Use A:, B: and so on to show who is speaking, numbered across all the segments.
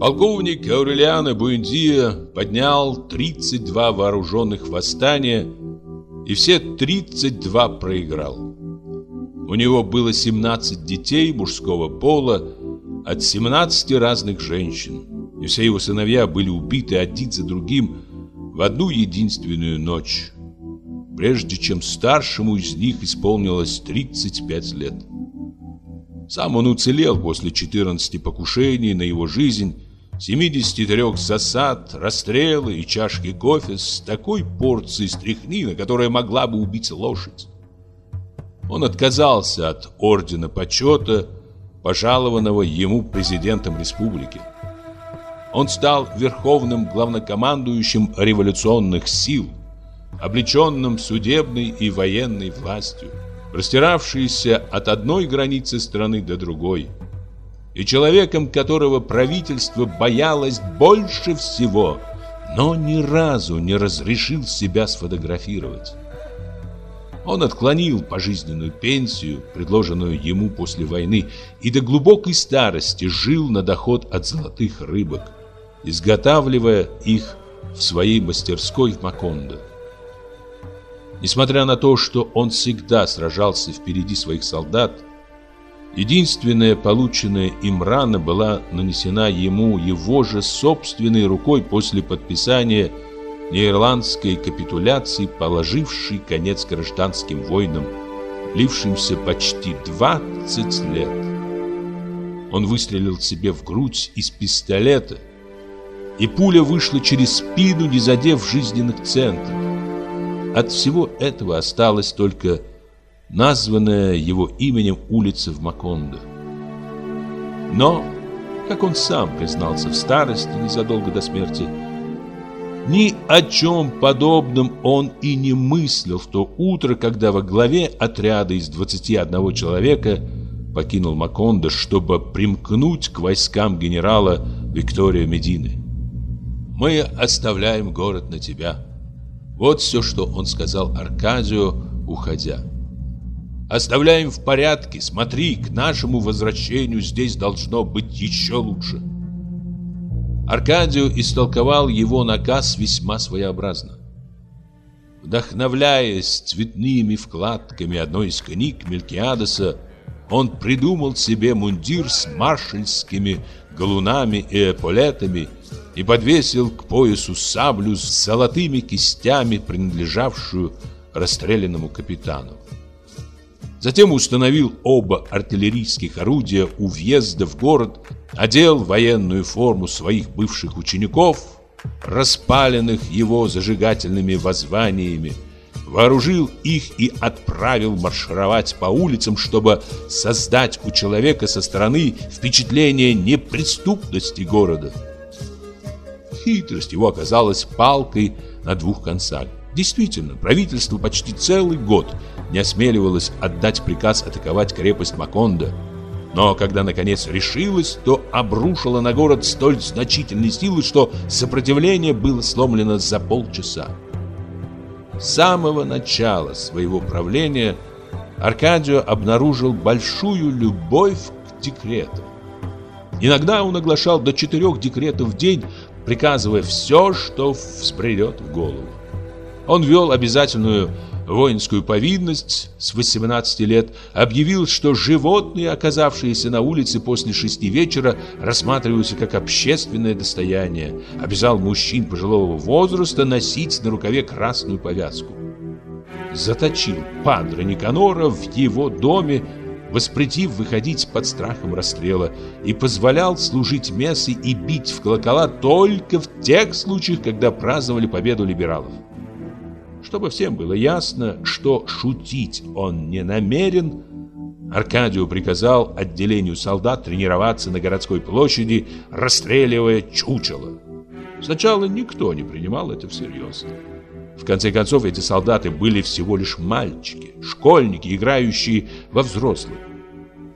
A: Полковник Аурелиано Буэндия поднял 32 вооруженных восстания и все 32 проиграл. У него было 17 детей мужского пола от 17 разных женщин, и все его сыновья были убиты один за другим в одну единственную ночь, прежде чем старшему из них исполнилось 35 лет. Сам он уцелел после 14 покушений на его жизнь 73 засад, расстрелы и чашки кофе с такой порцией стряхнина, которая могла бы убить лошадь. Он отказался от ордена почета, пожалованного ему президентом республики. Он стал верховным главнокомандующим революционных сил, облеченным судебной и военной властью, простиравшейся от одной границы страны до другой – и человеком, которого правительство боялось больше всего, но ни разу не разрешил себя сфотографировать. Он отклонил пожизненную пенсию, предложенную ему после войны, и до глубокой старости жил на доход от золотых рыбок, изготавливая их в своей мастерской в Макондо. Несмотря на то, что он всегда сражался впереди своих солдат, Единственная полученная им рана была нанесена ему его же собственной рукой после подписания неирландской капитуляции, положившей конец гражданским войнам, лившимся почти 20 лет. Он выстрелил себе в грудь из пистолета, и пуля вышла через спину, не задев жизненных центров. От всего этого осталось только названная его именем улица в Макондо. Но, как он сам признался в старости незадолго до смерти, ни о чем подобном он и не мыслил в то утро, когда во главе отряда из 21 человека покинул Макондо, чтобы примкнуть к войскам генерала Виктория Медины. «Мы оставляем город на тебя». Вот все, что он сказал Аркадию, уходя. Оставляем в порядке. Смотри, к нашему возвращению здесь должно быть еще лучше. Аркадию истолковал его наказ весьма своеобразно. Вдохновляясь цветными вкладками одной из книг Мелькиадеса, он придумал себе мундир с маршальскими галунами и эполетами и подвесил к поясу саблю с золотыми кистями, принадлежавшую расстрелянному капитану. Затем установил оба артиллерийских орудия у въезда в город, одел военную форму своих бывших учеников, распаленных его зажигательными воззваниями, вооружил их и отправил маршировать по улицам, чтобы создать у человека со стороны впечатление неприступности города. Хитрость его оказалась палкой на двух концах. Действительно, правительство почти целый год не осмеливалось отдать приказ атаковать крепость Макондо. Но когда наконец решилось, то обрушило на город столь значительные силы, что сопротивление было сломлено за полчаса. С самого начала своего правления Аркадио обнаружил большую любовь к декретам. Иногда он оглашал до четырех декретов в день, приказывая все, что взбредет в голову. Он вел обязательную воинскую повинность с 18 лет, объявил, что животные, оказавшиеся на улице после шести вечера, рассматриваются как общественное достояние, обязал мужчин пожилого возраста носить на рукаве красную повязку. Заточил падра Никанора в его доме, воспретив выходить под страхом расстрела, и позволял служить мессы и бить в колокола только в тех случаях, когда праздновали победу либералов. Чтобы всем было ясно, что шутить он не намерен, Аркадию приказал отделению солдат тренироваться на городской площади, расстреливая чучело. Сначала никто не принимал это всерьез. В конце концов, эти солдаты были всего лишь мальчики, школьники, играющие во взрослых.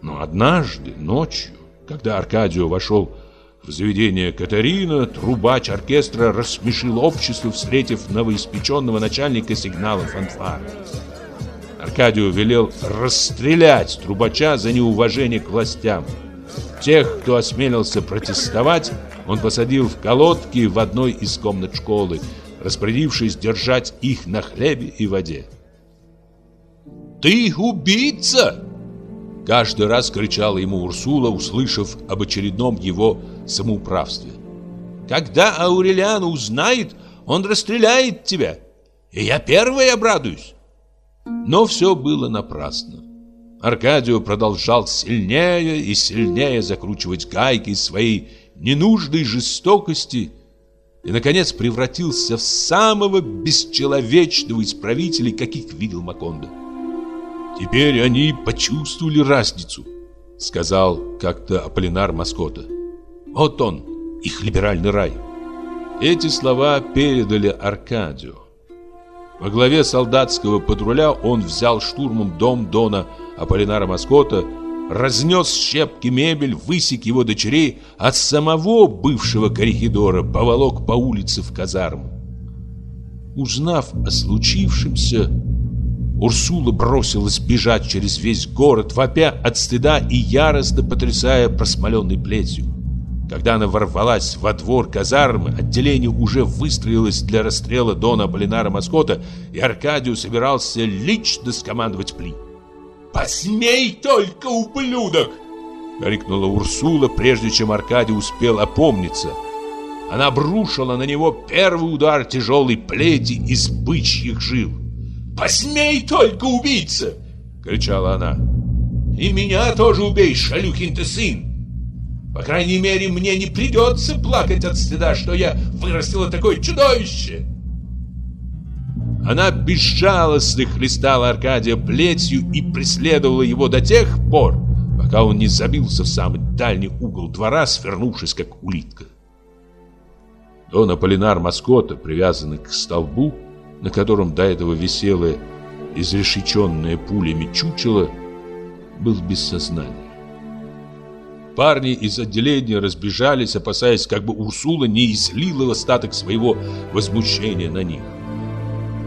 A: Но однажды, ночью, когда Аркадию вошел в заведение Катарина трубач оркестра рассмешил общество, встретив новоиспеченного начальника сигнала фанфары. Аркадию велел расстрелять трубача за неуважение к властям. Тех, кто осмелился протестовать, он посадил в колодки в одной из комнат школы, распорядившись держать их на хлебе и воде. «Ты убийца!» Каждый раз кричала ему Урсула, услышав об очередном его самоуправстве. «Когда Аурелиан узнает, он расстреляет тебя, и я первый обрадуюсь!» Но все было напрасно. Аркадию продолжал сильнее и сильнее закручивать гайки своей ненужной жестокости и, наконец, превратился в самого бесчеловечного из правителей, каких видел Макондо. «Теперь они почувствовали разницу», — сказал как-то Аполлинар Маскота. «Вот он, их либеральный рай». Эти слова передали Аркадию. Во главе солдатского патруля он взял штурмом дом Дона Аполлинара Маскота, разнес щепки мебель, высек его дочерей, от самого бывшего коррегидора поволок по улице в казарму. Узнав о случившемся, Урсула бросилась бежать через весь город, вопя от стыда и яростно потрясая просмоленной плетью. Когда она ворвалась во двор казармы, отделение уже выстроилось для расстрела Дона Полинара Маскота, и Аркадию собирался лично скомандовать пли. «Посмей только, ублюдок!» — крикнула Урсула, прежде чем Аркадий успел опомниться. Она обрушила на него первый удар тяжелой плети из бычьих жил. «Посмей только убийца!» — кричала она. «И меня тоже убей, шалюхин ты сын! По крайней мере, мне не придется плакать от стыда, что я вырастила такое чудовище. Она безжалостно хлестала Аркадия плетью и преследовала его до тех пор, пока он не забился в самый дальний угол двора, свернувшись как улитка. Дон Аполлинар Маскота, привязанный к столбу, на котором до этого висело изрешеченное пулями чучело, был без сознания. Парни из отделения разбежались, опасаясь, как бы Урсула не излила остаток своего возмущения на них.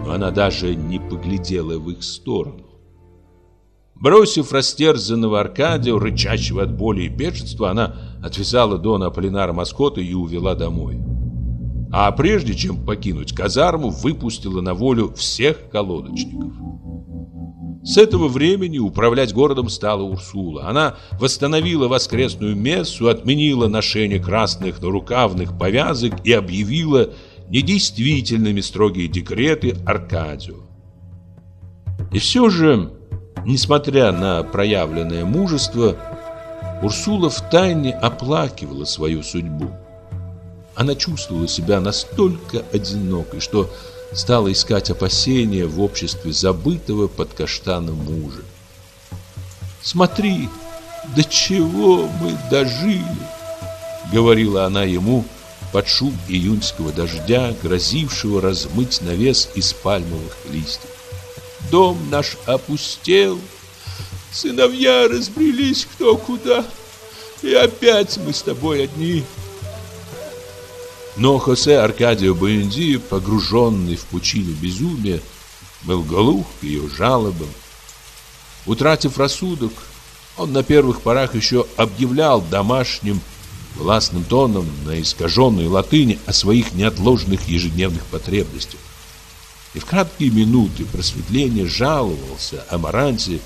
A: Но она даже не поглядела в их сторону. Бросив растерзанного Аркадия, рычащего от боли и бешенства, она отвязала Дона Аполлинара Маскота и увела домой. А прежде чем покинуть казарму, выпустила на волю всех колодочников. С этого времени управлять городом стала Урсула. Она восстановила воскресную мессу, отменила ношение красных нарукавных повязок и объявила недействительными строгие декреты Аркадию. И все же, несмотря на проявленное мужество, Урсула втайне оплакивала свою судьбу. Она чувствовала себя настолько одинокой, что стала искать опасения в обществе забытого под каштаном мужа. «Смотри, до чего мы дожили!» — говорила она ему под шум июньского дождя, грозившего размыть навес из пальмовых листьев. «Дом наш опустел, сыновья разбрелись кто куда, и опять мы с тобой одни». Но Хосе Аркадио Буэнди, погруженный в пучину безумия, был глух к ее жалобам. Утратив рассудок, он на первых порах еще объявлял домашним властным тоном на искаженной латыни о своих неотложных ежедневных потребностях. И в краткие минуты просветления жаловался о Маранте,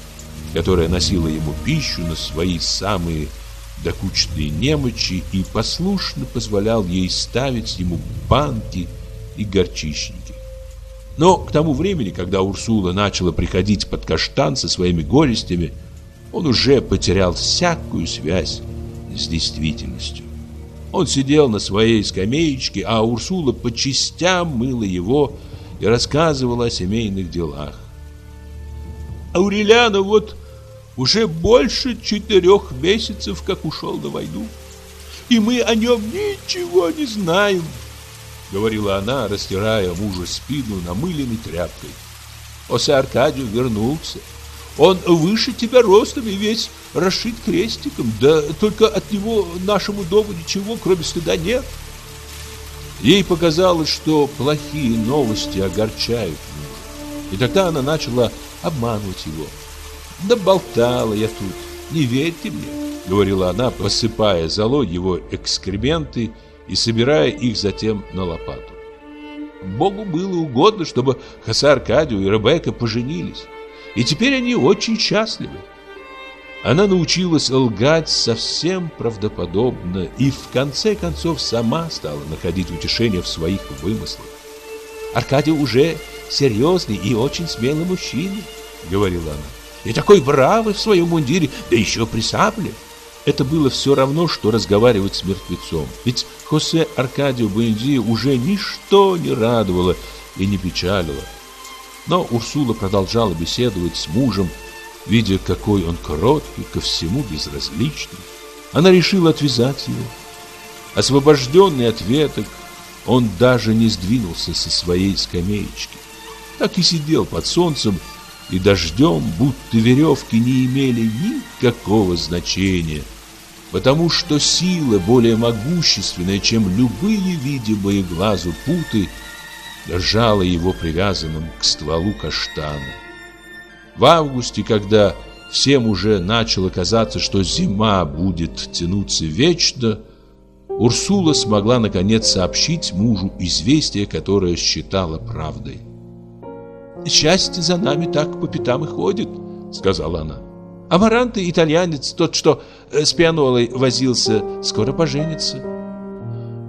A: которая носила ему пищу на свои самые докучные немочи и послушно позволял ей ставить ему банки и горчичники. Но к тому времени, когда Урсула начала приходить под каштан со своими горестями, он уже потерял всякую связь с действительностью. Он сидел на своей скамеечке, а Урсула по частям мыла его и рассказывала о семейных делах. «Аурелиана вот уже больше четырех месяцев, как ушел на войну. И мы о нем ничего не знаем, говорила она, растирая мужа спину намыленной тряпкой. Осе Аркадию вернулся. Он выше тебя ростом и весь расшит крестиком, да только от него нашему дому ничего, кроме стыда, нет. Ей показалось, что плохие новости огорчают мужа. И тогда она начала обманывать его. Да болтала я тут, не верьте мне, говорила она, посыпая золой его экскременты и собирая их затем на лопату. Богу было угодно, чтобы Хосе Аркадию и Ребекка поженились, и теперь они очень счастливы. Она научилась лгать совсем правдоподобно и в конце концов сама стала находить утешение в своих вымыслах. «Аркадий уже серьезный и очень смелый мужчина», — говорила она. «И такой бравый в своем мундире, да еще при сабле». Это было все равно, что разговаривать с мертвецом. Ведь Хосе Аркадию Буэнди уже ничто не радовало и не печалило. Но Урсула продолжала беседовать с мужем, видя, какой он короткий, ко всему безразличный. Она решила отвязать его. Освобожденный от веток, он даже не сдвинулся со своей скамеечки. Так и сидел под солнцем и дождем, будто веревки не имели никакого значения, потому что сила более могущественная, чем любые видимые глазу путы, держала его привязанным к стволу каштана. В августе, когда всем уже начало казаться, что зима будет тянуться вечно, Урсула смогла наконец сообщить мужу известие, которое считала правдой. «Счастье за нами так по пятам и ходит», — сказала она. «Амаранты, итальянец, тот, что э, с пианолой возился, скоро поженится».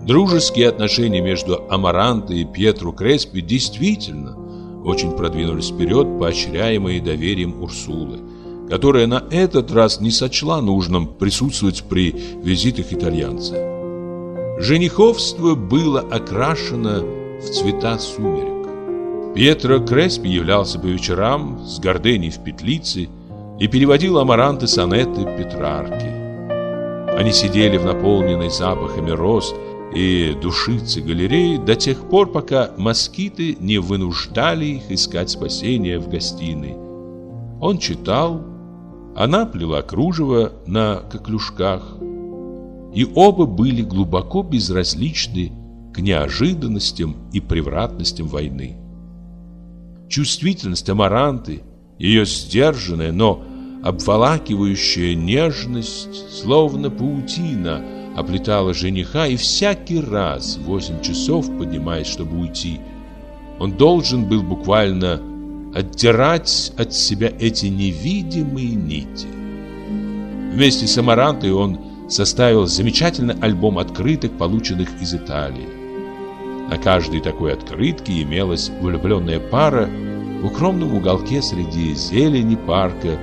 A: Дружеские отношения между Амаранто и Пьетро Креспи действительно очень продвинулись вперед, поощряемые доверием Урсулы, которая на этот раз не сочла нужным присутствовать при визитах итальянца. Жениховство было окрашено в цвета сумерек. Пьетро Креспи являлся по вечерам с гордыней в петлице и переводил амаранты сонеты Петрарки. Они сидели в наполненной запахами роз и душицы галереи до тех пор, пока москиты не вынуждали их искать спасения в гостиной. Он читал, она плела кружево на коклюшках, и оба были глубоко безразличны к неожиданностям и превратностям войны. Чувствительность Амаранты, ее сдержанная, но обволакивающая нежность, словно паутина – оплетала жениха, и всякий раз в восемь часов, поднимаясь, чтобы уйти, он должен был буквально оттирать от себя эти невидимые нити. Вместе с Амарантой он составил замечательный альбом открыток, полученных из Италии. На каждой такой открытке имелась влюбленная пара в укромном уголке среди зелени парка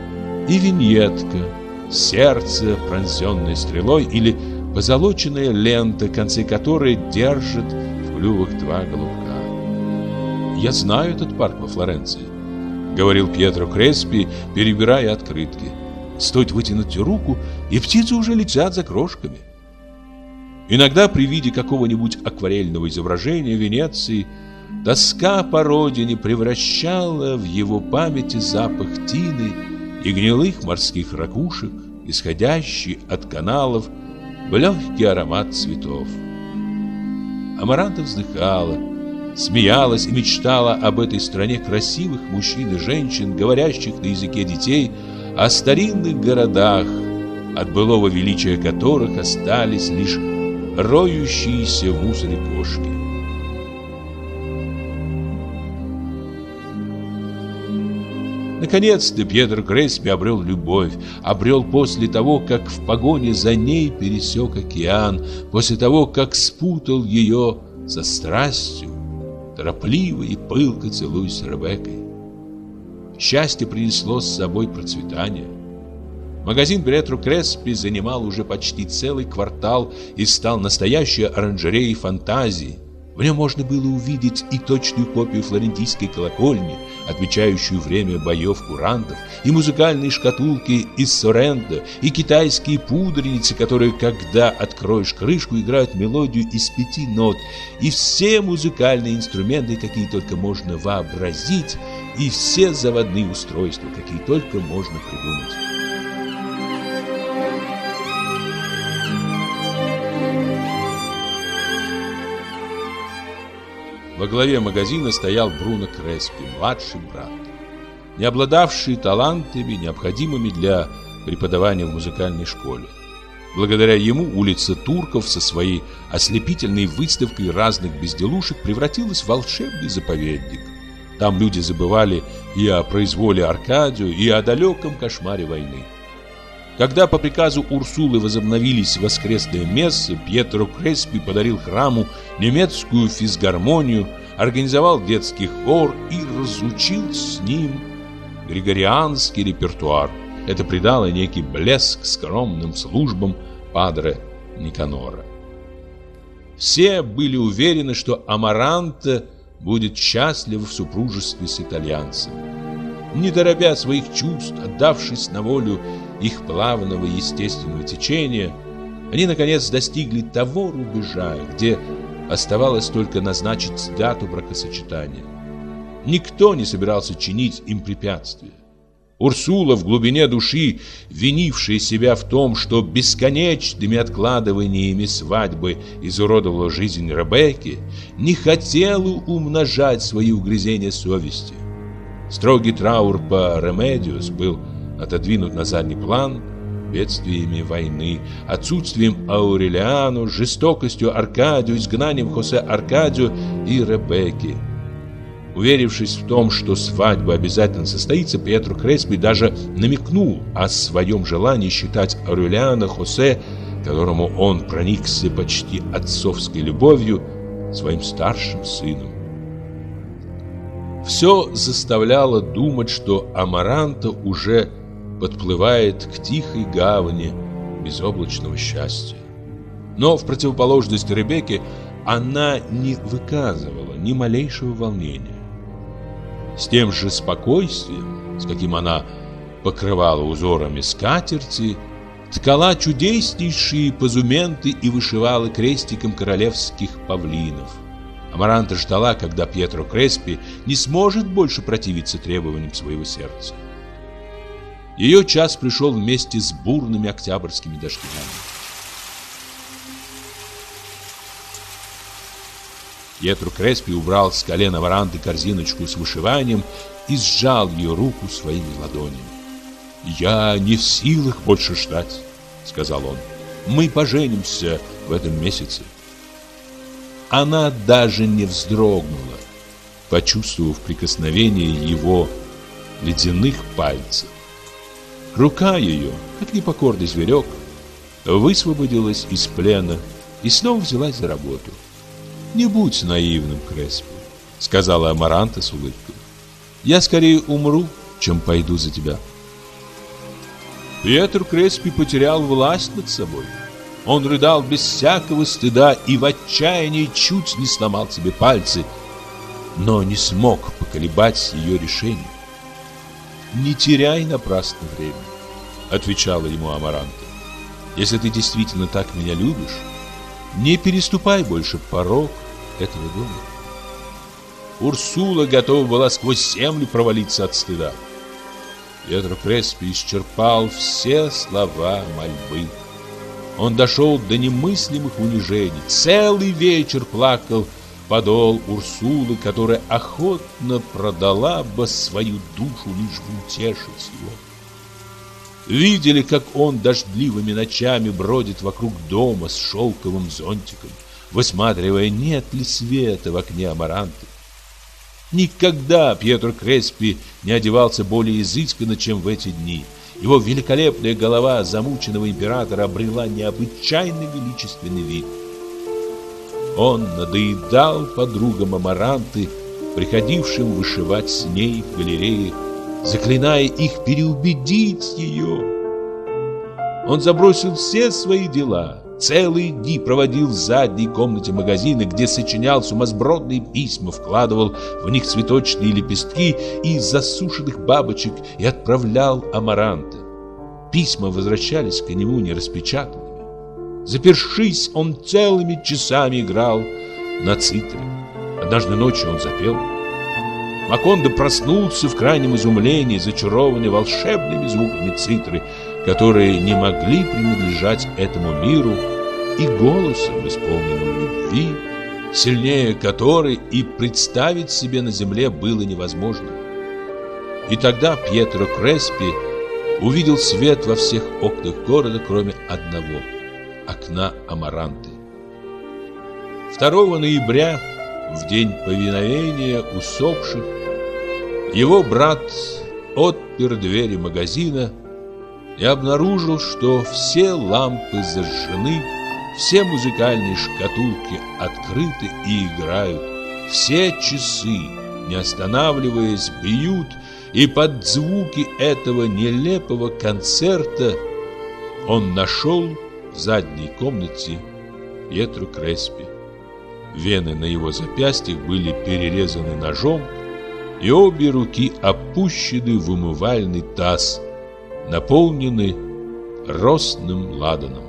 A: и виньетка, сердце, пронзенное стрелой или позолоченная лента, концы которой держат в клювах два голубка. «Я знаю этот парк во Флоренции», — говорил Пьетро Креспи, перебирая открытки. «Стоит вытянуть руку, и птицы уже летят за крошками». Иногда при виде какого-нибудь акварельного изображения Венеции тоска по родине превращала в его памяти запах тины и гнилых морских ракушек, исходящий от каналов в легкий аромат цветов. Амаранта вздыхала, смеялась и мечтала об этой стране красивых мужчин и женщин, говорящих на языке детей, о старинных городах, от былого величия которых остались лишь роющиеся в мусоре кошки. Наконец-то Пьетро Креспи обрел любовь, обрел после того, как в погоне за ней пересек океан, после того, как спутал ее со страстью, торопливо и пылко целуясь с Ребеккой. Счастье принесло с собой процветание. Магазин Пьетро Креспи занимал уже почти целый квартал и стал настоящей оранжереей фантазии – в нем можно было увидеть и точную копию флорентийской колокольни, отмечающую время боев курантов, и музыкальные шкатулки из Соренто, и китайские пудреницы, которые, когда откроешь крышку, играют мелодию из пяти нот, и все музыкальные инструменты, какие только можно вообразить, и все заводные устройства, какие только можно придумать. Во главе магазина стоял Бруно Креспи, младший брат. не обладавший талантами, необходимыми для преподавания в музыкальной школе. Благодаря ему улица Турков со своей ослепительной выставкой разных безделушек превратилась в волшебный заповедник. Там люди забывали и о произволе Аркадию, и о далеком кошмаре войны. Когда по приказу Урсулы возобновились воскресные мессы, Пьетро Креспи подарил храму немецкую физгармонию, организовал детский хор и разучил с ним григорианский репертуар. Это придало некий блеск скромным службам падре Никанора. Все были уверены, что Амаранта будет счастлив в супружестве с итальянцем. Не торопя своих чувств, отдавшись на волю их плавного естественного течения, они наконец достигли того рубежа, где оставалось только назначить дату бракосочетания. Никто не собирался чинить им препятствия. Урсула в глубине души, винившая себя в том, что бесконечными откладываниями свадьбы изуродовала жизнь Ребекки, не хотела умножать свои угрызения совести. Строгий траур по Ремедиос был отодвинут на задний план бедствиями войны, отсутствием Аурелиано, жестокостью Аркадио, изгнанием Хосе Аркадио и Ребекки. Уверившись в том, что свадьба обязательно состоится, Пьетро Креспи даже намекнул о своем желании считать Аурелиана Хосе, которому он проникся почти отцовской любовью, своим старшим сыном. Все заставляло думать, что Амаранта уже подплывает к тихой гавани безоблачного счастья. Но в противоположность Ребекке она не выказывала ни малейшего волнения. С тем же спокойствием, с каким она покрывала узорами скатерти, ткала чудеснейшие позументы и вышивала крестиком королевских павлинов. Амаранта ждала, когда Пьетро Креспи не сможет больше противиться требованиям своего сердца. Ее час пришел вместе с бурными октябрьскими дождями. Пьетро Креспи убрал с колена варанды корзиночку с вышиванием и сжал ее руку своими ладонями. «Я не в силах больше ждать», — сказал он. «Мы поженимся в этом месяце». Она даже не вздрогнула, почувствовав прикосновение его ледяных пальцев. Рука ее, как непокорный зверек, высвободилась из плена и снова взялась за работу. «Не будь наивным, Креспи», — сказала Амаранта с улыбкой. «Я скорее умру, чем пойду за тебя». Петр Креспи потерял власть над собой. Он рыдал без всякого стыда и в отчаянии чуть не сломал себе пальцы, но не смог поколебать ее решение. «Не теряй напрасно время», — отвечала ему Амаранта. «Если ты действительно так меня любишь, не переступай больше порог этого дома. Урсула готова была сквозь землю провалиться от стыда. Петро Креспи исчерпал все слова мольбы. Он дошел до немыслимых унижений. Целый вечер плакал подол Урсулы, которая охотно продала бы свою душу, лишь бы утешить его. Видели, как он дождливыми ночами бродит вокруг дома с шелковым зонтиком высматривая, нет ли света в окне Амаранты. Никогда Пьетро Креспи не одевался более изысканно, чем в эти дни. Его великолепная голова замученного императора обрела необычайно величественный вид. Он надоедал подругам Амаранты, приходившим вышивать с ней в галерее, заклиная их переубедить ее. Он забросил все свои дела – Целые дни проводил в задней комнате магазина, где сочинял сумасбродные письма, вкладывал в них цветочные лепестки из засушенных бабочек и отправлял амаранты. Письма возвращались к нему нераспечатанными. Запершись, он целыми часами играл на цитре. Однажды ночью он запел. Макондо проснулся в крайнем изумлении, зачарованный волшебными звуками цитры, которые не могли принадлежать этому миру, и голосом, исполненным любви, сильнее которой и представить себе на земле было невозможно. И тогда Пьетро Креспи увидел свет во всех окнах города, кроме одного – окна Амаранты. 2 ноября, в день повиновения усопших, его брат отпер двери магазина и обнаружил, что все лампы зажжены, все музыкальные шкатулки открыты и играют, все часы, не останавливаясь, бьют, и под звуки этого нелепого концерта он нашел в задней комнате Петру Креспи. Вены на его запястьях были перерезаны ножом, и обе руки опущены в умывальный таз, наполненный ростным ладаном.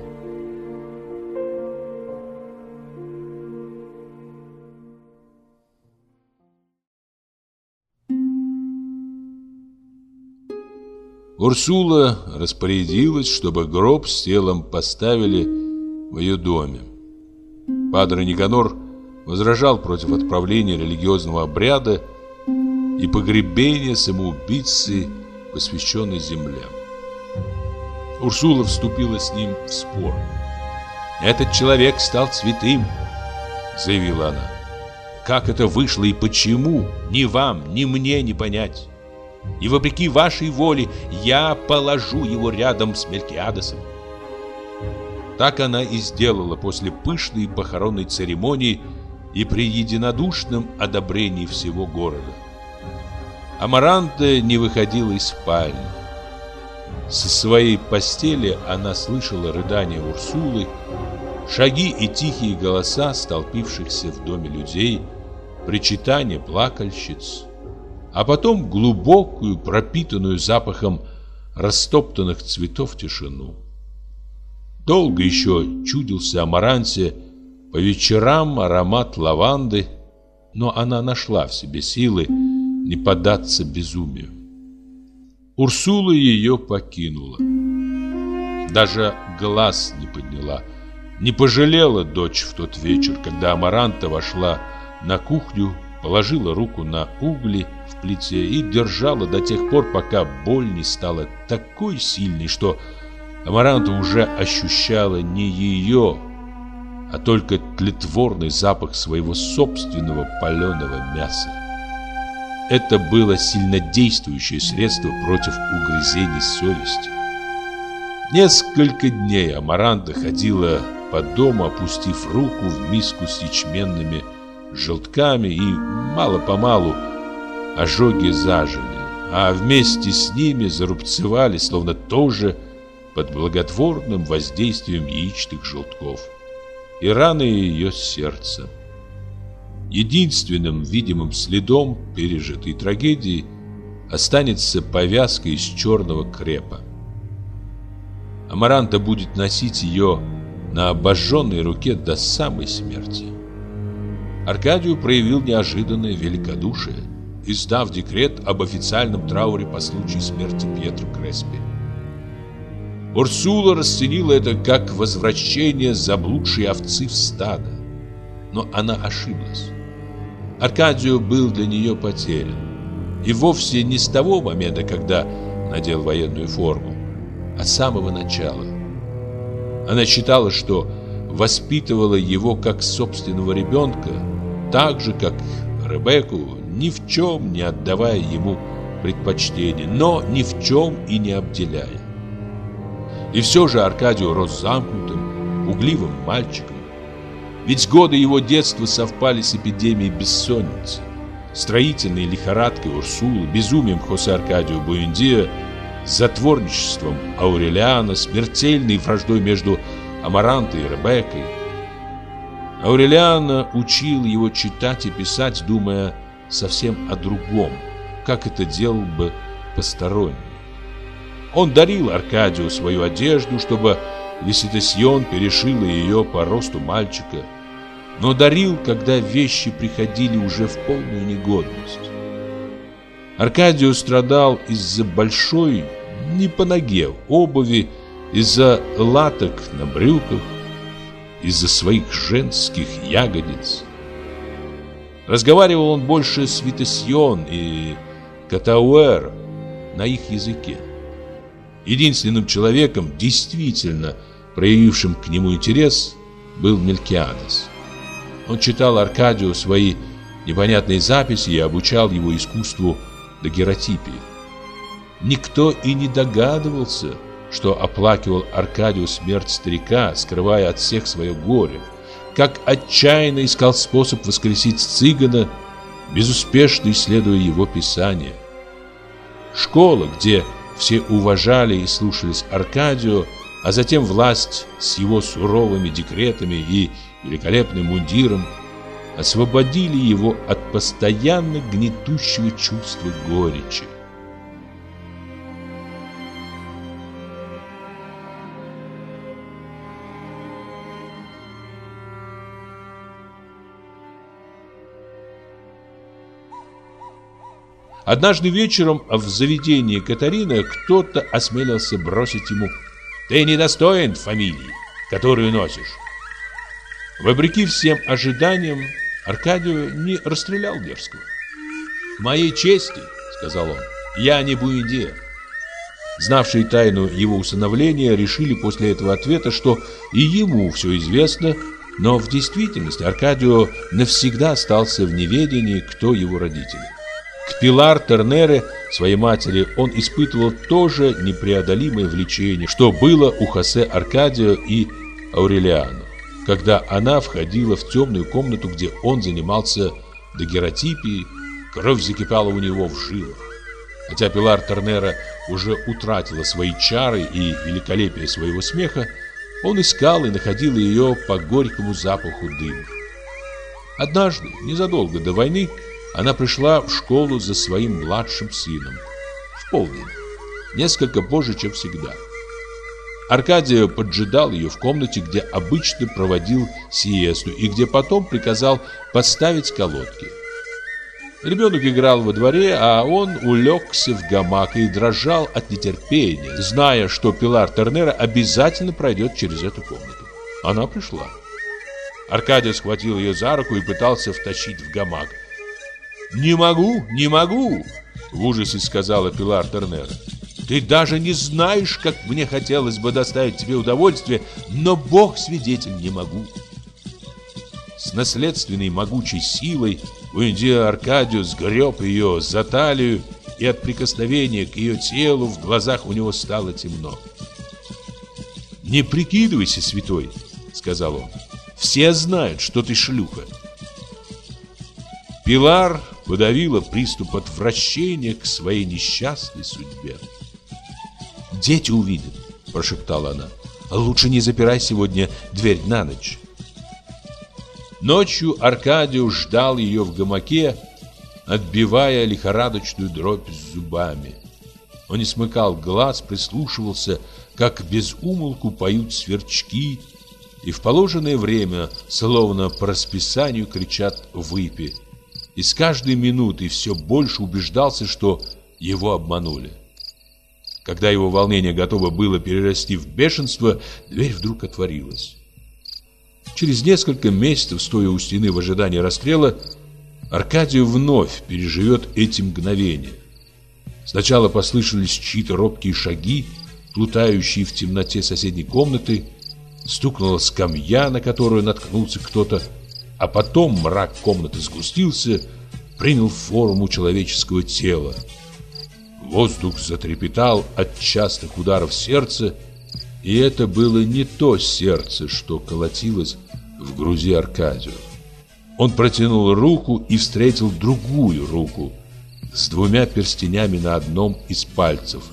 A: Урсула распорядилась, чтобы гроб с телом поставили в ее доме. Падре Никанор возражал против отправления религиозного обряда и погребения самоубийцы, посвященной земле. Урсула вступила с ним в спор. «Этот человек стал святым», — заявила она. «Как это вышло и почему, ни вам, ни мне не понять. И вопреки вашей воле я положу его рядом с Мелькиадесом». Так она и сделала после пышной похоронной церемонии и при единодушном одобрении всего города. Амаранта не выходила из спальни. Со своей постели она слышала рыдания Урсулы, шаги и тихие голоса столпившихся в доме людей, причитания плакальщиц, а потом глубокую, пропитанную запахом растоптанных цветов тишину. Долго еще чудился Амаранте по вечерам аромат лаванды, но она нашла в себе силы не поддаться безумию. Урсула ее покинула. Даже глаз не подняла. Не пожалела дочь в тот вечер, когда Амаранта вошла на кухню, положила руку на угли плите и держала до тех пор, пока боль не стала такой сильной, что Амаранта уже ощущала не ее, а только тлетворный запах своего собственного паленого мяса. Это было сильнодействующее средство против угрызений совести. Несколько дней Амаранта ходила по дому, опустив руку в миску с ячменными желтками, и мало-помалу ожоги зажили, а вместе с ними зарубцевали, словно тоже под благотворным воздействием яичных желтков, и раны ее сердца. Единственным видимым следом пережитой трагедии останется повязка из черного крепа. Амаранта будет носить ее на обожженной руке до самой смерти. Аркадию проявил неожиданное великодушие, издав декрет об официальном трауре по случаю смерти Пьетро Креспи. Урсула расценила это как возвращение заблудшей овцы в стадо, но она ошиблась. Аркадию был для нее потерян. И вовсе не с того момента, когда надел военную форму, а с самого начала. Она считала, что воспитывала его как собственного ребенка, так же, как Ребекку, ни в чем не отдавая ему предпочтения, но ни в чем и не обделяя. И все же Аркадию рос замкнутым, угливым мальчиком, ведь годы его детства совпали с эпидемией бессонницы, строительной лихорадкой Урсулы, безумием Хосе Аркадио Буэндиа, затворничеством Аурелиана, смертельной враждой между Амарантой и Ребеккой. Аурелиана учил его читать и писать, думая совсем о другом, как это делал бы посторонний. Он дарил Аркадию свою одежду, чтобы Виситасьон перешила ее по росту мальчика – но дарил, когда вещи приходили уже в полную негодность. Аркадио страдал из-за большой, не по ноге, обуви, из-за латок на брюках, из-за своих женских ягодиц. Разговаривал он больше с Витасьон и Катауэр, на их языке. Единственным человеком, действительно проявившим к нему интерес, был Мелькиадес. Он читал Аркадию свои непонятные записи и обучал его искусству дагеротипии. Никто и не догадывался, что оплакивал Аркадию смерть старика, скрывая от всех свое горе, как отчаянно искал способ воскресить цыгана, безуспешно исследуя его писание. Школа, где все уважали и слушались Аркадию, а затем власть с его суровыми декретами и великолепным мундиром освободили его от постоянно гнетущего чувства горечи. Однажды вечером в заведении Катарины кто-то осмелился бросить ему «Ты недостоин фамилии, которую носишь». Вопреки всем ожиданиям, Аркадию не расстрелял дерзкого. «Моей чести», — сказал он, — «я не Буиде». Знавшие тайну его усыновления решили после этого ответа, что и ему все известно, но в действительности Аркадио навсегда остался в неведении, кто его родители. К Пилар Тернере, своей матери, он испытывал тоже непреодолимое влечение, что было у Хосе Аркадио и Аурелиано, когда она входила в темную комнату, где он занимался дагеротипией, кровь закипала у него в жилах. Хотя Пилар Тернера уже утратила свои чары и великолепие своего смеха, он искал и находил ее по горькому запаху дыма. Однажды, незадолго до войны, она пришла в школу за своим младшим сыном. В полдень. Несколько позже, чем всегда. Аркадия поджидал ее в комнате, где обычно проводил сиесту и где потом приказал поставить колодки. Ребенок играл во дворе, а он улегся в гамак и дрожал от нетерпения, зная, что Пилар Тернера обязательно пройдет через эту комнату. Она пришла. Аркадий схватил ее за руку и пытался втащить в гамак – «Не могу, не могу!» В ужасе сказала Пилар Тернера. «Ты даже не знаешь, как мне хотелось бы доставить тебе удовольствие, но Бог свидетель не могу!» С наследственной могучей силой Уиндио Аркадио сгреб ее за талию, и от прикосновения к ее телу в глазах у него стало темно. «Не прикидывайся, святой!» — сказал он. «Все знают, что ты шлюха!» Пилар подавила приступ отвращения к своей несчастной судьбе. «Дети увидят», – прошептала она. «Лучше не запирай сегодня дверь на ночь». Ночью Аркадиус ждал ее в гамаке, отбивая лихорадочную дробь зубами. Он не смыкал глаз, прислушивался, как без умолку поют сверчки, и в положенное время, словно по расписанию, кричат «Выпей!» И с каждой минутой все больше убеждался, что его обманули. Когда его волнение готово было перерасти в бешенство, дверь вдруг отворилась. Через несколько месяцев, стоя у стены в ожидании расстрела, Аркадий вновь переживет эти мгновения. Сначала послышались чьи-то робкие шаги, плутающие в темноте соседней комнаты, стукнула скамья, на которую наткнулся кто-то, а потом мрак комнаты сгустился, принял форму человеческого тела. Воздух затрепетал от частых ударов сердца, и это было не то сердце, что колотилось в груди Аркадию. Он протянул руку и встретил другую руку с двумя перстенями на одном из пальцев.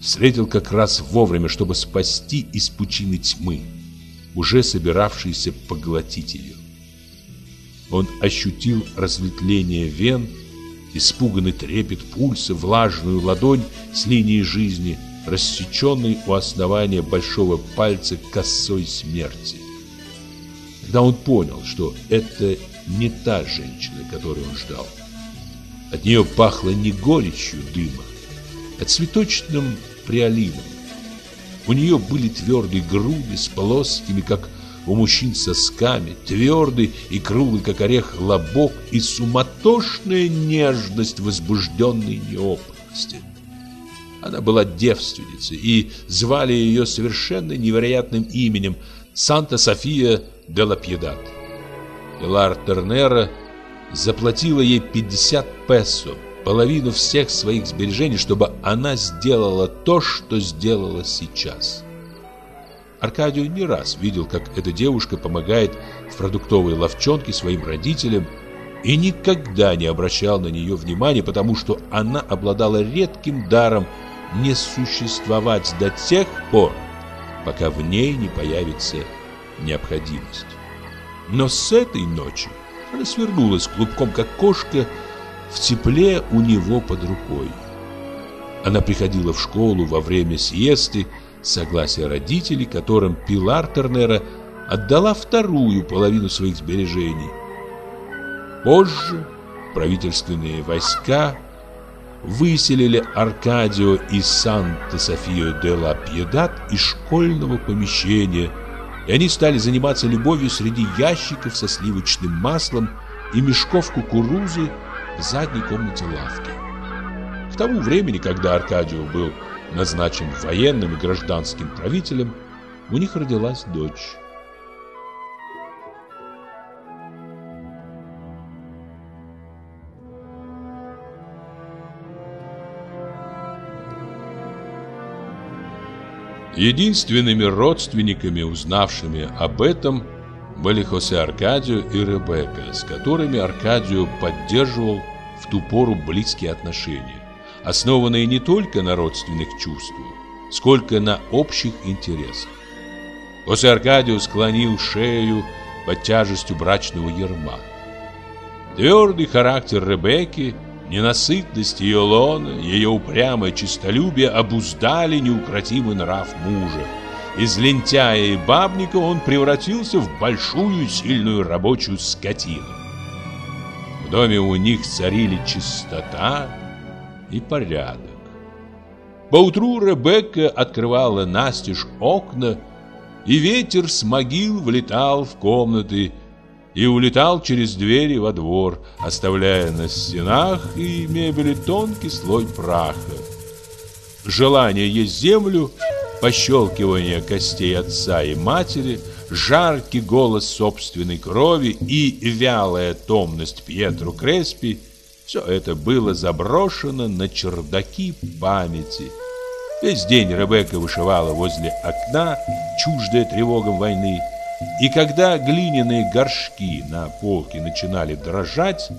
A: Встретил как раз вовремя, чтобы спасти из пучины тьмы, уже собиравшейся поглотить ее. Он ощутил разветвление вен, испуганный трепет пульса, влажную ладонь с линией жизни, рассеченной у основания большого пальца косой смерти. Когда он понял, что это не та женщина, которую он ждал. От нее пахло не горечью дыма, а цветочным приолином. У нее были твердые груди с полосками, как у мужчин сосками, твердый и круглый, как орех, лобок и суматошная нежность возбужденной неопытности. Она была девственницей, и звали ее совершенно невероятным именем Санта-София де ла Пьедат. Пилар Тернера заплатила ей 50 песо, половину всех своих сбережений, чтобы она сделала то, что сделала сейчас. Аркадио не раз видел, как эта девушка помогает в продуктовой ловчонке своим родителям и никогда не обращал на нее внимания, потому что она обладала редким даром не существовать до тех пор, пока в ней не появится необходимость. Но с этой ночи она свернулась клубком, как кошка, в тепле у него под рукой. Она приходила в школу во время сиесты, согласия родителей, которым Пилар Тернера отдала вторую половину своих сбережений. Позже правительственные войска выселили Аркадио и Санта-Софию де ла Пьедат из школьного помещения, и они стали заниматься любовью среди ящиков со сливочным маслом и мешков кукурузы в задней комнате лавки. К тому времени, когда Аркадио был назначен военным и гражданским правителем, у них родилась дочь. Единственными родственниками, узнавшими об этом, были Хосе Аркадио и Ребекка, с которыми Аркадио поддерживал в ту пору близкие отношения, основанные не только на родственных чувствах, сколько на общих интересах. Хосе Аркадио склонил шею под тяжестью брачного ерма. Твердый характер Ребекки – Ненасытность ее лона, ее упрямое честолюбие обуздали неукротимый нрав мужа. Из лентяя и бабника он превратился в большую сильную рабочую скотину. В доме у них царили чистота и порядок. Поутру Ребекка открывала настежь окна, и ветер с могил влетал в комнаты, и улетал через двери во двор, оставляя на стенах и мебели тонкий слой праха. Желание есть землю, пощелкивание костей отца и матери, жаркий голос собственной крови и вялая томность Пьетро Креспи – все это было заброшено на чердаки памяти. Весь день Ребекка вышивала возле окна, чуждая тревогам войны – и когда глиняные горшки на полке начинали дрожать,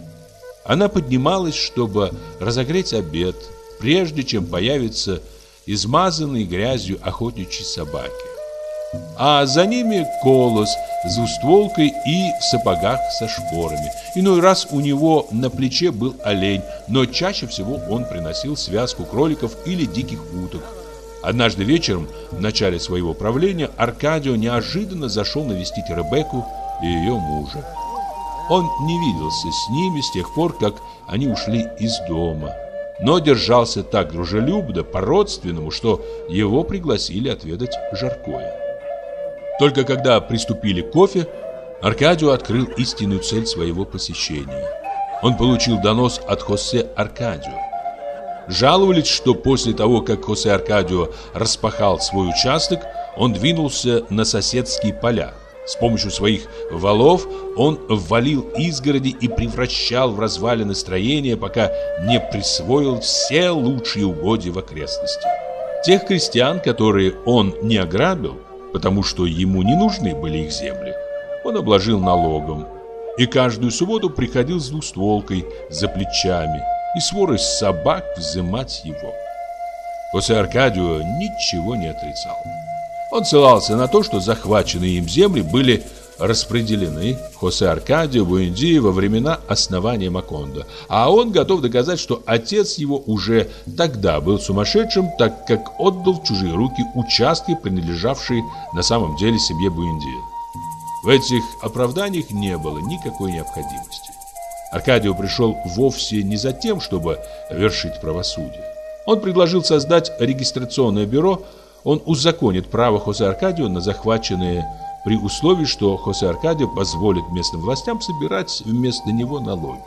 A: она поднималась, чтобы разогреть обед, прежде чем появятся измазанные грязью охотничьи собаки. А за ними колос с двустволкой и в сапогах со шпорами. Иной раз у него на плече был олень, но чаще всего он приносил связку кроликов или диких уток. Однажды вечером, в начале своего правления, Аркадио неожиданно зашел навестить Ребекку и ее мужа. Он не виделся с ними с тех пор, как они ушли из дома, но держался так дружелюбно, по-родственному, что его пригласили отведать жаркое. Только когда приступили к кофе, Аркадио открыл истинную цель своего посещения. Он получил донос от Хосе Аркадио. Жаловались, что после того, как Хосе Аркадио распахал свой участок, он двинулся на соседские поля. С помощью своих валов он ввалил изгороди и превращал в развалины строения, пока не присвоил все лучшие угодья в окрестности. Тех крестьян, которые он не ограбил, потому что ему не нужны были их земли, он обложил налогом и каждую субботу приходил с двустволкой за плечами – и сворой собак взымать его. После Аркадио ничего не отрицал. Он ссылался на то, что захваченные им земли были распределены Хосе Аркадио Буэнди во времена основания Макондо, а он готов доказать, что отец его уже тогда был сумасшедшим, так как отдал в чужие руки участки, принадлежавшие на самом деле семье Буэнди. В этих оправданиях не было никакой необходимости. Аркадио пришел вовсе не за тем, чтобы вершить правосудие. Он предложил создать регистрационное бюро, он узаконит право Хосе Аркадио на захваченные при условии, что Хосе Аркадио позволит местным властям собирать вместо него налоги.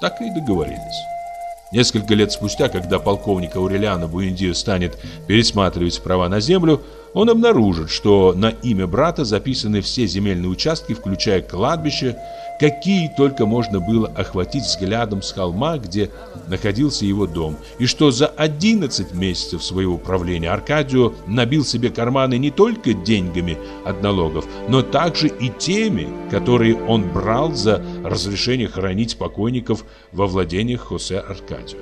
A: Так и договорились. Несколько лет спустя, когда полковник Аурелиано Буэндио станет пересматривать права на землю, он обнаружит, что на имя брата записаны все земельные участки, включая кладбище, какие только можно было охватить взглядом с холма, где находился его дом, и что за 11 месяцев своего правления Аркадио набил себе карманы не только деньгами от налогов, но также и теми, которые он брал за разрешение хранить покойников во владениях Хосе Аркадио.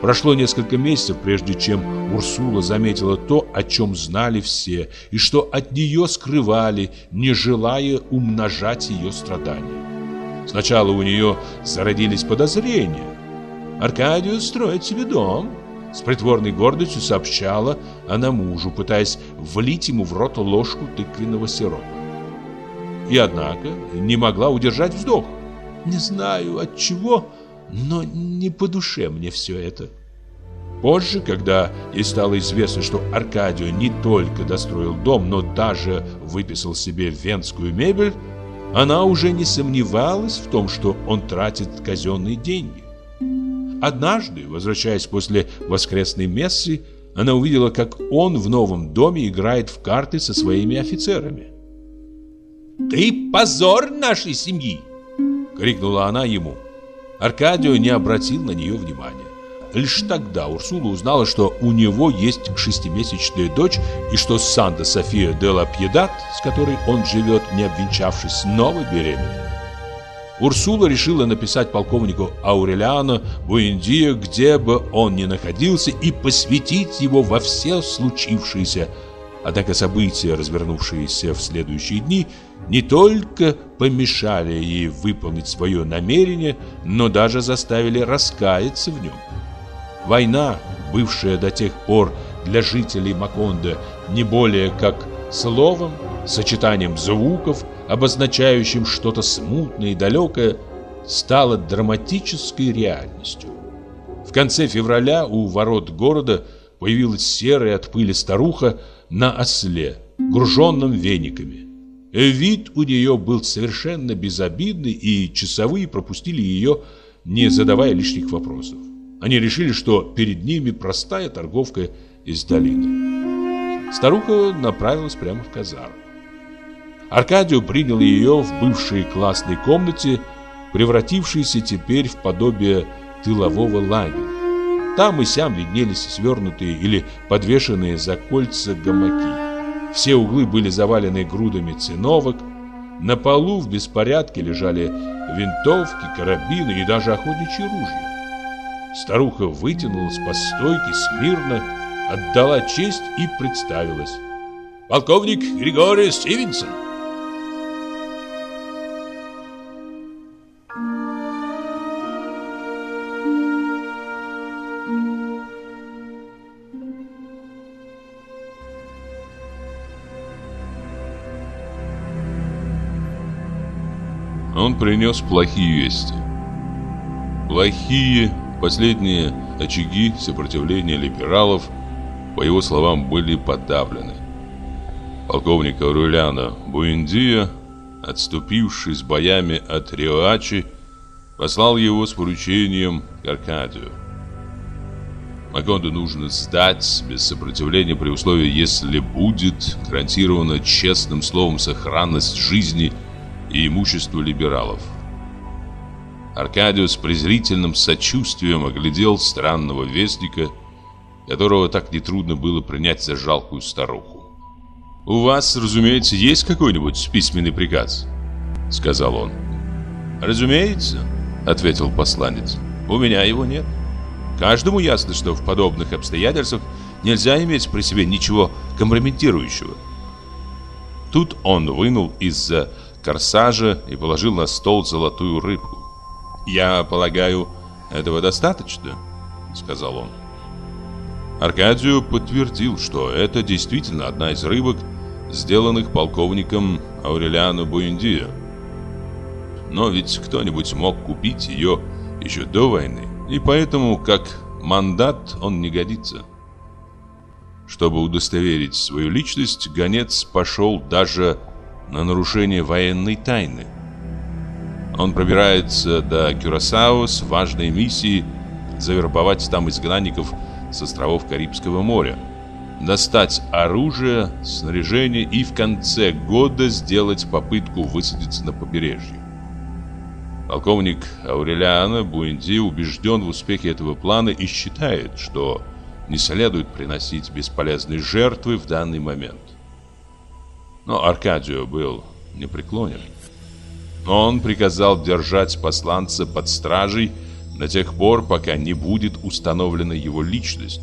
A: Прошло несколько месяцев, прежде чем Урсула заметила то, о чем знали все, и что от нее скрывали, не желая умножать ее страдания. Сначала у нее зародились подозрения. Аркадию строит себе дом. С притворной гордостью сообщала она мужу, пытаясь влить ему в рот ложку тыквенного сиропа. И однако не могла удержать вздох. «Не знаю от чего, но не по душе мне все это. Позже, когда ей стало известно, что Аркадио не только достроил дом, но даже выписал себе венскую мебель, она уже не сомневалась в том, что он тратит казенные деньги. Однажды, возвращаясь после воскресной мессы, она увидела, как он в новом доме играет в карты со своими офицерами. «Ты позор нашей семьи!» — крикнула она ему. Аркадио не обратил на нее внимания. Лишь тогда Урсула узнала, что у него есть шестимесячная дочь и что Санта София де ла Пьедат, с которой он живет, не обвенчавшись, снова беременна. Урсула решила написать полковнику Аурелиано Буэндио, где бы он ни находился, и посвятить его во все случившееся. Однако события, развернувшиеся в следующие дни, не только помешали ей выполнить свое намерение, но даже заставили раскаяться в нем. Война, бывшая до тех пор для жителей Макондо не более как словом, сочетанием звуков, обозначающим что-то смутное и далекое, стала драматической реальностью. В конце февраля у ворот города появилась серая от пыли старуха на осле, груженном вениками. Вид у нее был совершенно безобидный, и часовые пропустили ее, не задавая лишних вопросов. Они решили, что перед ними простая торговка из долины. Старуха направилась прямо в казарму. Аркадио принял ее в бывшей классной комнате, превратившейся теперь в подобие тылового лагеря. Там и сям виднелись свернутые или подвешенные за кольца гамаки. Все углы были завалены грудами циновок. На полу в беспорядке лежали винтовки, карабины и даже охотничьи ружья. Старуха вытянулась по стойке смирно, отдала честь и представилась. «Полковник Григорий Стивенсон!»
B: Принес плохие вести. Плохие, последние очаги сопротивления либералов, по его словам, были подавлены. Полковник Аурелиано Буэндия, отступивший с боями от Риоачи, послал его с поручением к Аркадию. Макондо нужно сдать без сопротивления при условии, если будет гарантирована честным словом сохранность жизни и имуществу либералов. Аркадиус презрительным сочувствием оглядел странного вестника, которого так нетрудно было принять за жалкую старуху. «У вас, разумеется, есть какой-нибудь письменный приказ?» — сказал он. «Разумеется», — ответил посланец. «У меня его нет. Каждому ясно, что в подобных обстоятельствах нельзя иметь при себе ничего компрометирующего». Тут он вынул из-за корсажа и положил на стол золотую рыбку. «Я полагаю, этого достаточно?» — сказал он. Аркадию подтвердил, что это действительно одна из рыбок, сделанных полковником Аурелиано Буэндио. Но ведь кто-нибудь мог купить ее еще до войны, и поэтому как мандат он не годится. Чтобы удостоверить свою личность, гонец пошел даже на нарушение военной тайны.
A: Он пробирается до Кюрасао с важной миссией завербовать там изгнанников с островов Карибского моря, достать оружие, снаряжение и в конце года сделать попытку высадиться на побережье. Полковник Аурелиано Буэнди убежден в успехе этого плана и считает, что не следует приносить бесполезные жертвы в данный момент. Но Аркадио был непреклонен. Он приказал держать посланца под стражей до тех пор, пока не будет установлена его личность,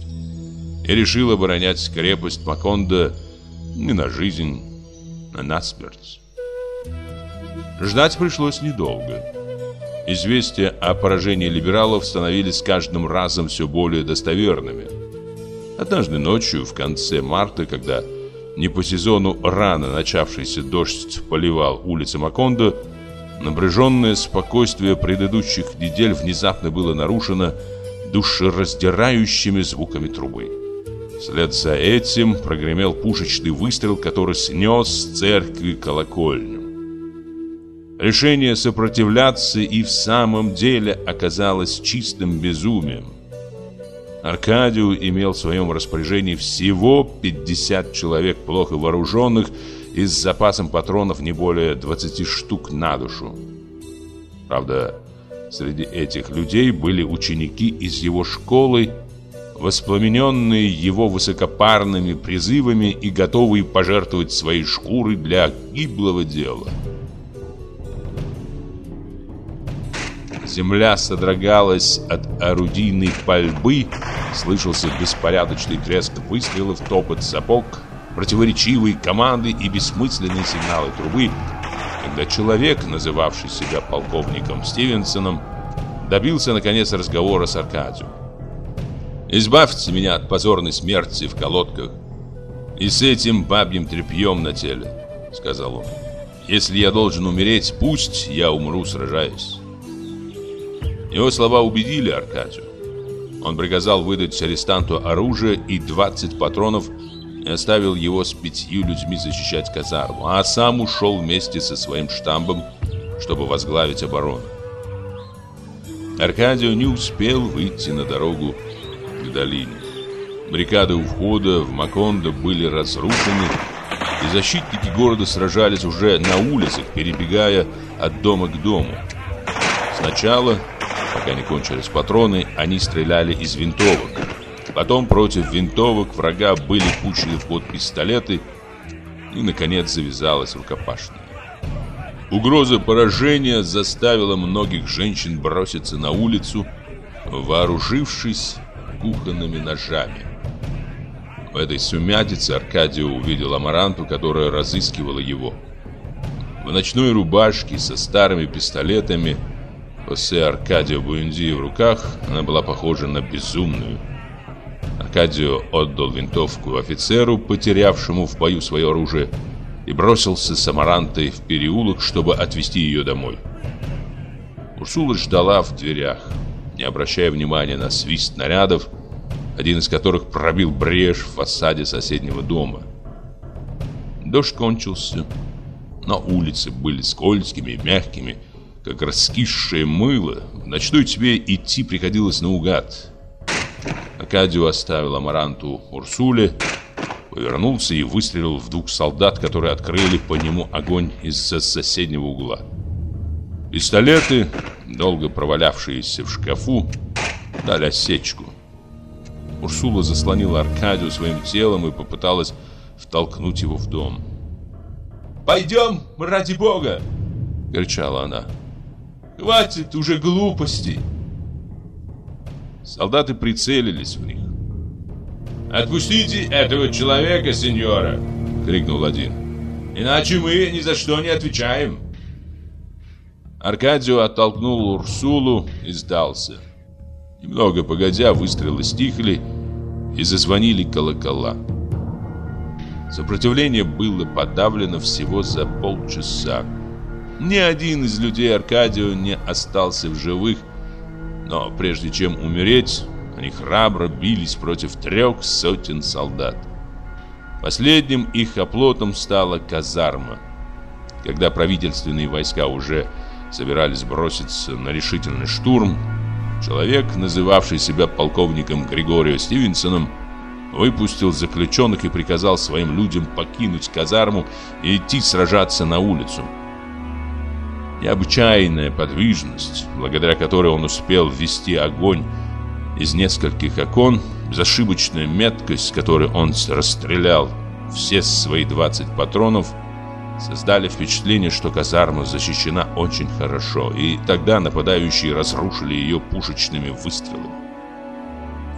A: и решил оборонять крепость Макондо не на жизнь, а на смерть. Ждать пришлось недолго. Известия о поражении либералов становились каждым разом все более достоверными. Однажды ночью, в конце марта, когда не по сезону рано начавшийся дождь поливал улицы Макондо, напряженное спокойствие предыдущих недель внезапно было нарушено душераздирающими звуками трубы. Вслед за этим прогремел пушечный выстрел, который снес с церкви колокольню. Решение сопротивляться и в самом деле оказалось чистым безумием. Аркадию имел в своем распоряжении всего 50 человек плохо вооруженных и с запасом патронов не более 20 штук на душу. Правда, среди этих людей были ученики из его школы, воспламененные его высокопарными призывами и готовые пожертвовать своей шкурой для гиблого дела. Земля содрогалась от орудийной пальбы, слышался беспорядочный треск выстрелов, топот сапог, противоречивые команды и бессмысленные сигналы трубы, когда человек, называвший себя полковником Стивенсоном, добился наконец разговора с Аркадием. «Избавьте меня от позорной смерти в колодках и с этим бабьим тряпьем на теле», — сказал он. «Если я должен умереть, пусть я умру, сражаясь». Его слова убедили Аркадию. Он приказал выдать арестанту оружие и 20 патронов и оставил его с пятью людьми защищать казарму, а сам ушел вместе со своим штамбом, чтобы возглавить оборону. Аркадио не успел выйти на дорогу к долине. Баррикады у входа в Макондо были разрушены, и защитники города сражались уже на улицах, перебегая от дома к дому. Сначала Пока не кончились патроны, они стреляли из винтовок. Потом против винтовок врага были пущены в ход пистолеты, и, наконец, завязалась рукопашная. Угроза поражения заставила многих женщин броситься на улицу, вооружившись кухонными ножами. В этой сумятице Аркадио увидел Амаранту, которая разыскивала его. В ночной рубашке со старыми пистолетами – После Аркадио Буэнди в руках она была похожа на безумную. Аркадио отдал винтовку офицеру, потерявшему в бою свое оружие, и бросился с Амарантой в переулок, чтобы отвезти ее домой. Урсула ждала в дверях, не обращая внимания на свист нарядов, один из которых пробил брешь в фасаде соседнего дома. Дождь кончился, но улицы были скользкими и мягкими, как раскисшее мыло. В ночной тьме идти приходилось наугад. Акадио оставил Амаранту Урсуле, повернулся и выстрелил в двух солдат, которые открыли по нему огонь из-за соседнего угла. Пистолеты, долго провалявшиеся в шкафу, дали осечку. Урсула заслонила Аркадию своим телом и попыталась втолкнуть его в дом. «Пойдем, ради бога!» — кричала она. Хватит уже глупостей. Солдаты прицелились в них. «Отпустите этого человека, сеньора!» — крикнул один. «Иначе мы ни за что не отвечаем!» Аркадио оттолкнул Урсулу и сдался. Немного погодя, выстрелы стихли и зазвонили колокола. Сопротивление было подавлено всего за полчаса. Ни один из людей Аркадио не остался в живых, но прежде чем умереть, они храбро бились против трех сотен солдат. Последним их оплотом стала казарма. Когда правительственные войска уже собирались броситься на решительный штурм, человек, называвший себя полковником Григорио Стивенсоном, выпустил заключенных и приказал своим людям покинуть казарму и идти сражаться на улицу. Необычайная подвижность, благодаря которой он успел ввести огонь из нескольких окон, безошибочная меткость, с которой он расстрелял все свои 20 патронов, создали впечатление, что казарма защищена очень хорошо, и тогда нападающие разрушили ее пушечными выстрелами.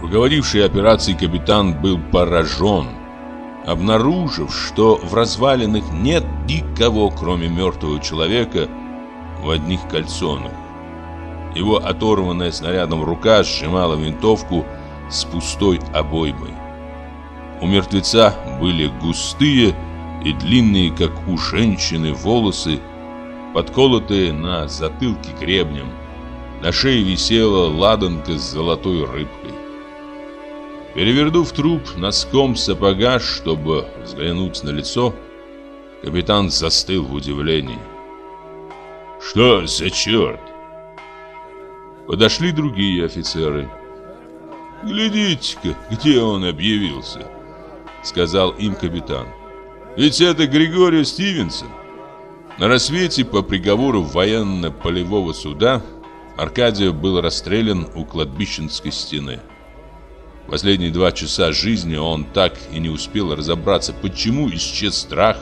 A: Руководивший операцией капитан был поражен, обнаружив, что в развалинах нет никого, кроме мертвого человека в одних кальсонах. Его оторванная снарядом рука сжимала винтовку с пустой обоймой. У мертвеца были густые и длинные, как у женщины, волосы, подколотые на затылке гребнем. На шее висела ладанка с золотой рыбкой. Перевернув труп носком сапога, чтобы взглянуть на лицо, капитан застыл в удивлении. «Что за черт?» Подошли другие офицеры. «Глядите-ка, где он объявился», — сказал им капитан. «Ведь это Григорий Стивенсон». На рассвете по приговору военно-полевого суда Аркадий был расстрелян у кладбищенской стены. Последние два часа жизни он так и не успел разобраться, почему исчез страх,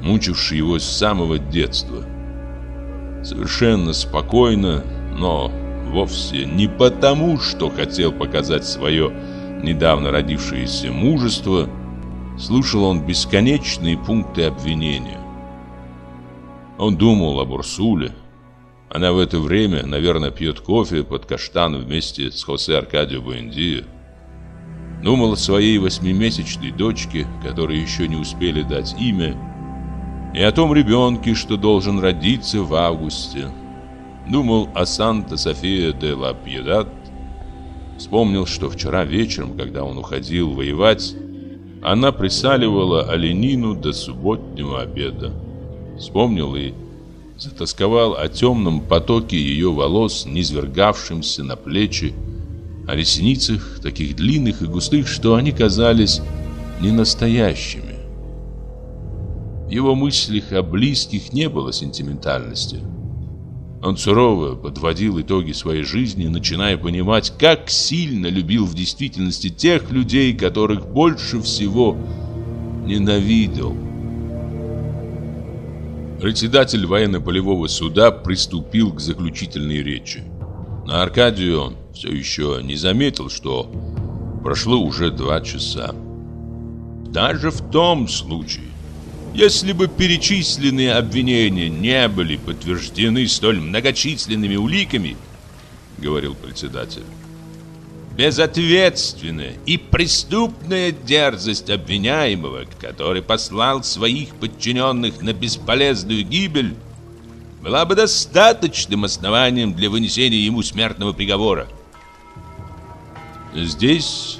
A: мучивший его с самого детства. Совершенно спокойно, но вовсе не потому, что хотел показать свое недавно родившееся мужество, слушал он бесконечные пункты обвинения. Он думал об Урсуле. Она в это время, наверное, пьет кофе под каштаном вместе с Хосе Аркадио Буэндио. Думал о своей восьмимесячной дочке, которой еще не успели дать имя, и о том ребенке, что должен родиться в августе. Думал о Санта-София де ла Пьедат. Вспомнил, что вчера вечером, когда он уходил воевать, она присаливала оленину до субботнего обеда. Вспомнил и затасковал о темном потоке ее волос, низвергавшемся на плечи, о ресницах, таких длинных и густых, что они казались ненастоящими. Его мыслях о близких не было сентиментальности. Он сурово подводил итоги своей жизни, начиная понимать, как сильно любил в действительности тех людей, которых больше всего ненавидел. Председатель военно-полевого суда приступил к заключительной речи. На Аркадию он все еще не заметил, что прошло уже два часа. Даже в том случае, если бы перечисленные обвинения не были подтверждены столь многочисленными уликами, говорил председатель, безответственная и преступная дерзость обвиняемого, который послал своих подчиненных на бесполезную гибель, была бы достаточным основанием для вынесения ему смертного приговора. Здесь,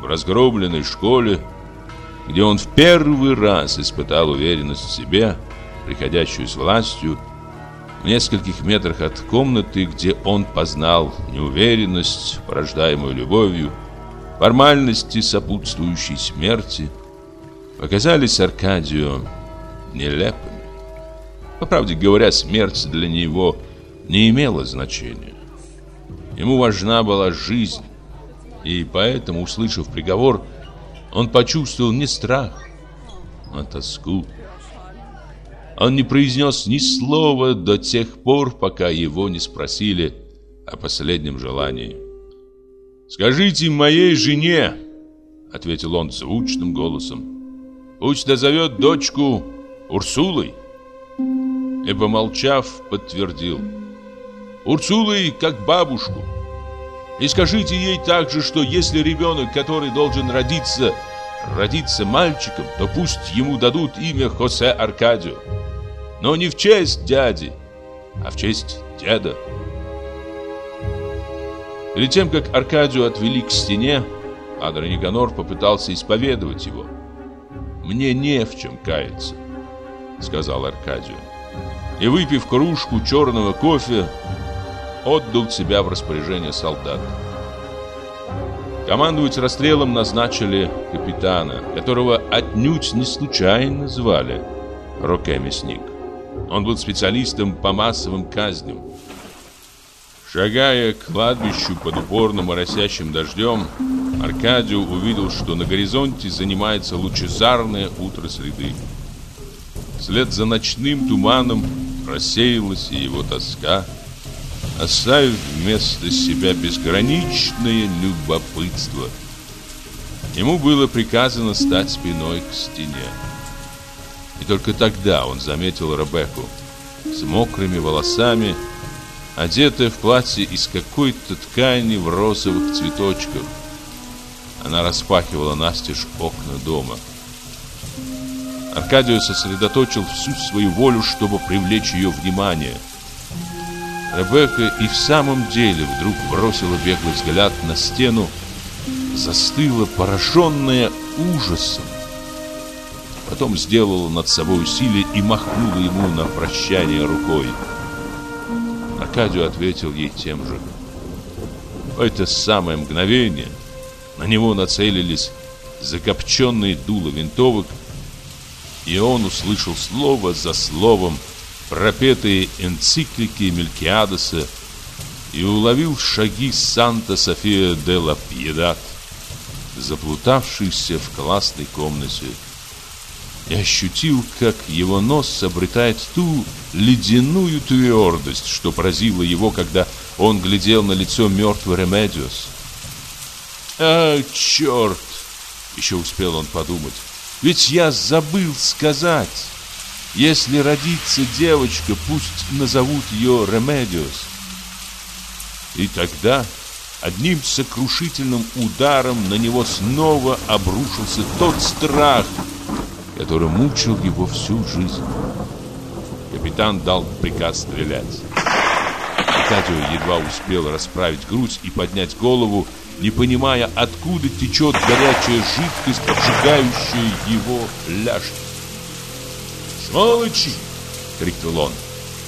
A: в разгромленной школе, где он в первый раз испытал уверенность в себе, приходящую с властью, в нескольких метрах от комнаты, где он познал неуверенность, порождаемую любовью, формальности, сопутствующей смерти, показались Аркадию нелепыми. По правде говоря, смерть для него не имела значения. Ему важна была жизнь, и поэтому, услышав приговор, он почувствовал не страх, а тоску. Он не произнес ни слова до тех пор, пока его не спросили о последнем желании. «Скажите моей жене», — ответил он звучным голосом, «пусть назовет дочку Урсулой». И, помолчав, подтвердил, «Урсулой, как бабушку». И скажите ей также, что если ребенок, который должен родиться, родится мальчиком, то пусть ему дадут имя Хосе Аркадио. Но не в честь дяди, а в честь деда. Перед тем, как Аркадию отвели к стене, Адр Никанор попытался исповедовать его. «Мне не в чем каяться», — сказал Аркадию. и, выпив кружку черного кофе, отдал себя в распоряжение солдат. Командовать расстрелом назначили капитана, которого отнюдь не случайно звали Роке Мясник. Он был специалистом по массовым казням. Шагая к кладбищу под упорным моросящим дождем, Аркадию увидел, что на горизонте занимается лучезарное утро среды. Вслед за ночным туманом рассеялась и его тоска, оставив вместо себя безграничное любопытство. Ему было приказано стать спиной к стене. И только тогда он заметил Ребекку с мокрыми волосами, одетая в платье из какой-то ткани в розовых цветочках. Она распахивала настежь окна дома. Аркадию сосредоточил всю свою волю, чтобы привлечь ее внимание. Ребекка и в самом деле вдруг бросила беглый взгляд на стену, застыла, пораженная ужасом. Потом сделала над собой усилие и махнула ему на прощание рукой. Аркадию ответил ей тем же. В это самое мгновение на него нацелились закопченные дула винтовок, и он услышал слово за словом пропетые энциклики Мелькиадеса и уловил шаги Санта Софии де ла Пьедад, заплутавшейся в классной комнате и ощутил, как его нос обретает ту ледяную твердость, что поразило его, когда он глядел на лицо мертвой Ремедиос. «А, черт!» — еще успел он подумать. «Ведь я забыл сказать. Если родится девочка, пусть назовут ее Ремедиос». И тогда одним сокрушительным ударом на него снова обрушился тот страх, который мучил его всю жизнь. Капитан дал приказ стрелять. Аркадио едва успел расправить грудь и поднять голову, не понимая, откуда течет горячая жидкость, обжигающая его ляжки. «Сволочи!» — крикнул он.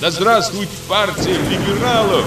A: «Да здравствует партия либералов!»